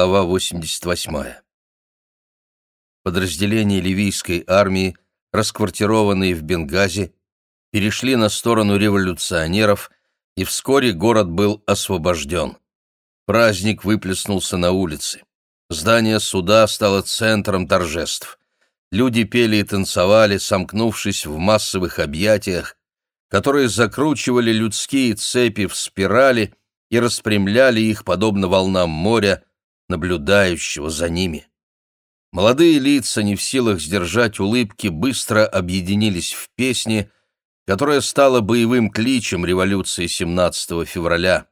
Глава 88. Подразделения ливийской армии, расквартированные в Бенгази, перешли на сторону революционеров, и вскоре город был освобожден. Праздник выплеснулся на улицы. Здание суда стало центром торжеств. Люди пели и танцевали, сомкнувшись в массовых объятиях, которые закручивали людские цепи в спирали и распрямляли их, подобно волнам моря, наблюдающего за ними. Молодые лица, не в силах сдержать улыбки, быстро объединились в песне, которая стала боевым кличем революции 17 февраля.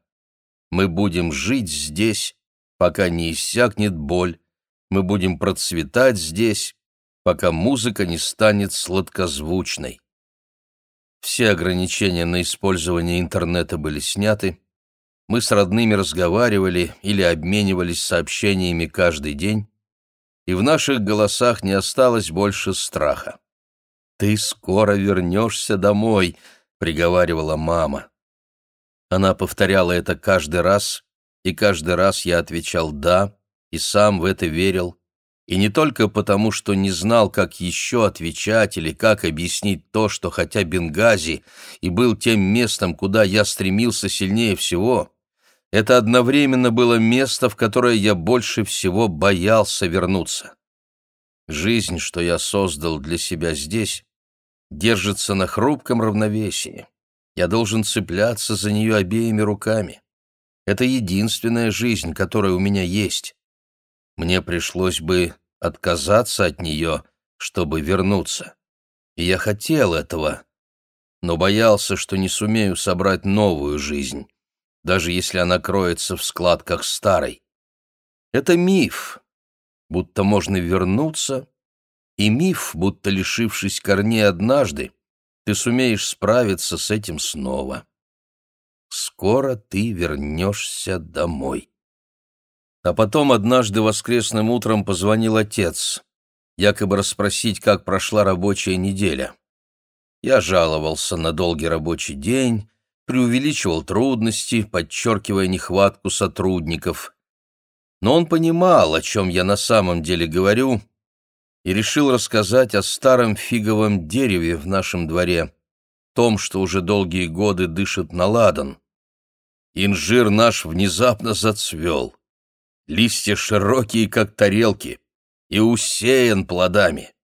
«Мы будем жить здесь, пока не иссякнет боль, мы будем процветать здесь, пока музыка не станет сладкозвучной». Все ограничения на использование интернета были сняты, мы с родными разговаривали или обменивались сообщениями каждый день, и в наших голосах не осталось больше страха. «Ты скоро вернешься домой», — приговаривала мама. Она повторяла это каждый раз, и каждый раз я отвечал «да», и сам в это верил, и не только потому, что не знал, как еще отвечать или как объяснить то, что хотя Бенгази и был тем местом, куда я стремился сильнее всего, это одновременно было место, в которое я больше всего боялся вернуться. Жизнь, что я создал для себя здесь, держится на хрупком равновесии. Я должен цепляться за нее обеими руками. Это единственная жизнь, которая у меня есть. Мне пришлось бы отказаться от нее, чтобы вернуться. И я хотел этого, но боялся, что не сумею собрать новую жизнь даже если она кроется в складках старой. Это миф, будто можно вернуться, и миф, будто лишившись корней однажды, ты сумеешь справиться с этим снова. Скоро ты вернешься домой. А потом однажды воскресным утром позвонил отец, якобы расспросить, как прошла рабочая неделя. Я жаловался на долгий рабочий день, преувеличивал трудности, подчеркивая нехватку сотрудников. Но он понимал, о чем я на самом деле говорю, и решил рассказать о старом фиговом дереве в нашем дворе, том, что уже долгие годы дышит на ладан. Инжир наш внезапно зацвел. Листья широкие, как тарелки, и усеян плодами.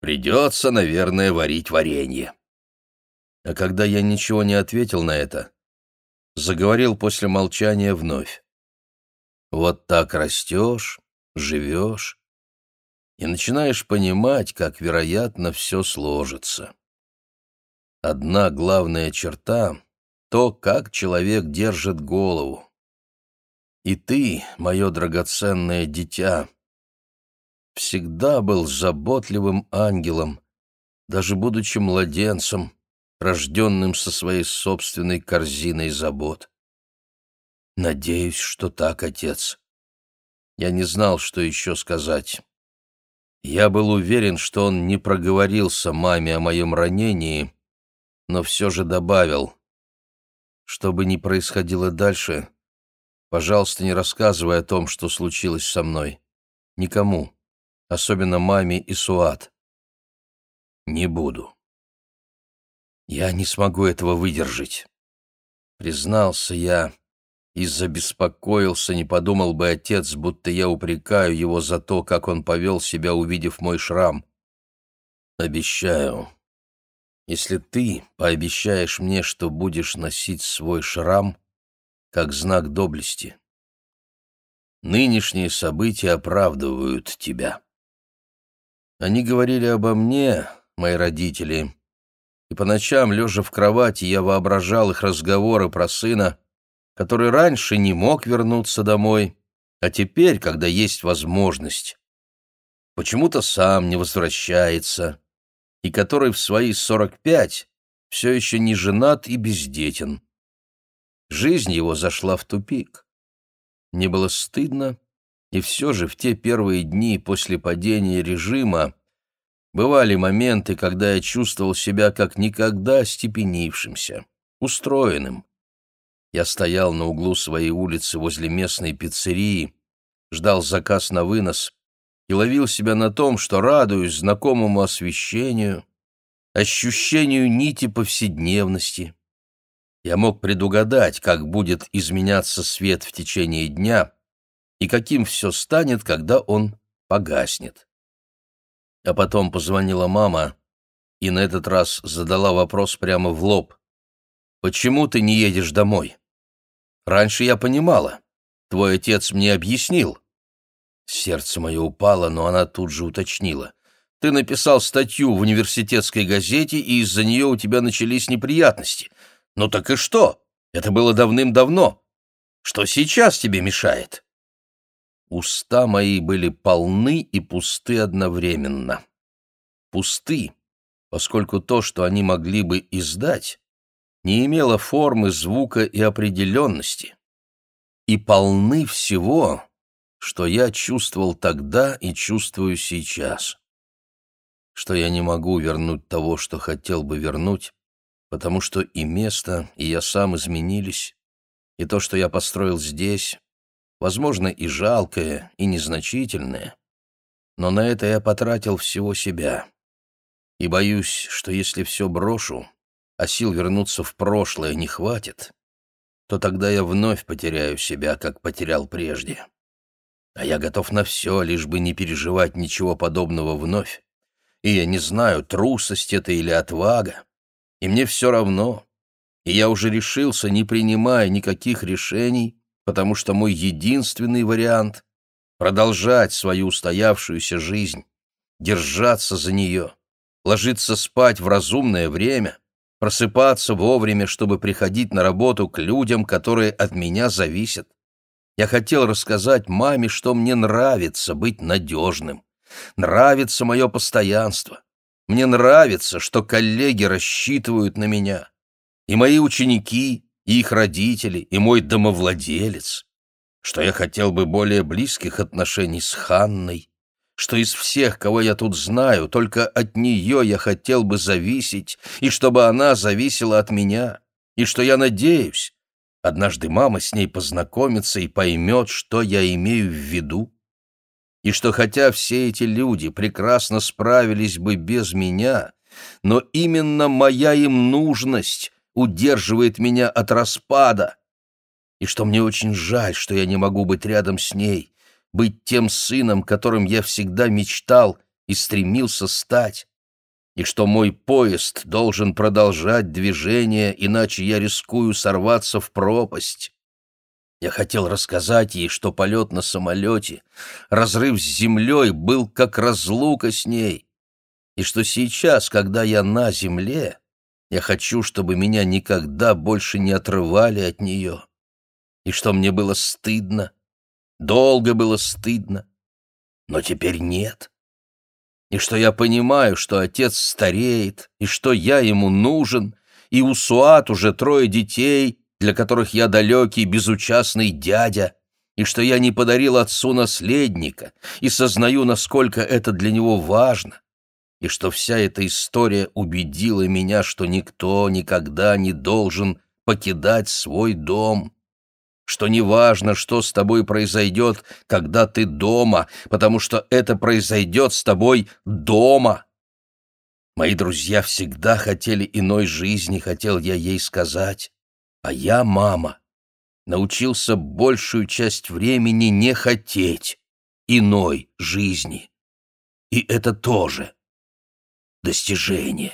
Придется, наверное, варить варенье. А когда я ничего не ответил на это, заговорил после молчания вновь. Вот так растешь, живешь и начинаешь понимать, как, вероятно, все сложится. Одна главная черта — то, как человек держит голову. И ты, мое драгоценное дитя, всегда был заботливым ангелом, даже будучи младенцем, рожденным со своей собственной корзиной забот. Надеюсь, что так, отец. Я не знал, что еще сказать. Я был уверен, что он не проговорился маме о моем ранении, но все же добавил. Что бы ни происходило дальше, пожалуйста, не рассказывай о том, что случилось со мной. Никому, особенно маме и Суат. Не буду. Я не смогу этого выдержать. Признался я и забеспокоился, не подумал бы отец, будто я упрекаю его за то, как он повел себя, увидев мой шрам. Обещаю, если ты пообещаешь мне, что будешь носить свой шрам как знак доблести. Нынешние события оправдывают тебя. Они говорили обо мне, мои родители, и по ночам, лежа в кровати, я воображал их разговоры про сына, который раньше не мог вернуться домой, а теперь, когда есть возможность, почему-то сам не возвращается, и который в свои сорок пять все еще не женат и бездетен. Жизнь его зашла в тупик. Мне было стыдно, и все же в те первые дни после падения режима Бывали моменты, когда я чувствовал себя как никогда степенившимся, устроенным. Я стоял на углу своей улицы возле местной пиццерии ждал заказ на вынос и ловил себя на том, что радуюсь знакомому освещению, ощущению нити повседневности. Я мог предугадать, как будет изменяться свет в течение дня и каким все станет, когда он погаснет. А потом позвонила мама и на этот раз задала вопрос прямо в лоб. «Почему ты не едешь домой?» «Раньше я понимала. Твой отец мне объяснил». Сердце мое упало, но она тут же уточнила. «Ты написал статью в университетской газете, и из-за нее у тебя начались неприятности. Ну так и что? Это было давным-давно. Что сейчас тебе мешает?» Уста мои были полны и пусты одновременно. Пусты, поскольку то, что они могли бы издать, не имело формы, звука и определенности, и полны всего, что я чувствовал тогда и чувствую сейчас, что я не могу вернуть того, что хотел бы вернуть, потому что и место, и я сам изменились, и то, что я построил здесь, возможно, и жалкое, и незначительное, но на это я потратил всего себя. И боюсь, что если все брошу, а сил вернуться в прошлое не хватит, то тогда я вновь потеряю себя, как потерял прежде. А я готов на все, лишь бы не переживать ничего подобного вновь. И я не знаю, трусость это или отвага. И мне все равно. И я уже решился, не принимая никаких решений, потому что мой единственный вариант — продолжать свою устоявшуюся жизнь, держаться за нее, ложиться спать в разумное время, просыпаться вовремя, чтобы приходить на работу к людям, которые от меня зависят. Я хотел рассказать маме, что мне нравится быть надежным, нравится мое постоянство, мне нравится, что коллеги рассчитывают на меня, и мои ученики, их родители, и мой домовладелец, что я хотел бы более близких отношений с Ханной, что из всех, кого я тут знаю, только от нее я хотел бы зависеть, и чтобы она зависела от меня, и что я надеюсь, однажды мама с ней познакомится и поймет, что я имею в виду, и что хотя все эти люди прекрасно справились бы без меня, но именно моя им нужность удерживает меня от распада, и что мне очень жаль, что я не могу быть рядом с ней, быть тем сыном, которым я всегда мечтал и стремился стать, и что мой поезд должен продолжать движение, иначе я рискую сорваться в пропасть. Я хотел рассказать ей, что полет на самолете, разрыв с землей был как разлука с ней, и что сейчас, когда я на земле, я хочу, чтобы меня никогда больше не отрывали от нее. И что мне было стыдно, долго было стыдно, но теперь нет. И что я понимаю, что отец стареет, и что я ему нужен, и у Суат уже трое детей, для которых я далекий, безучастный дядя, и что я не подарил отцу наследника, и сознаю, насколько это для него важно и что вся эта история убедила меня, что никто никогда не должен покидать свой дом, что неважно, что с тобой произойдет, когда ты дома, потому что это произойдет с тобой дома. Мои друзья всегда хотели иной жизни, хотел я ей сказать, а я, мама, научился большую часть времени не хотеть иной жизни. И это тоже достижение.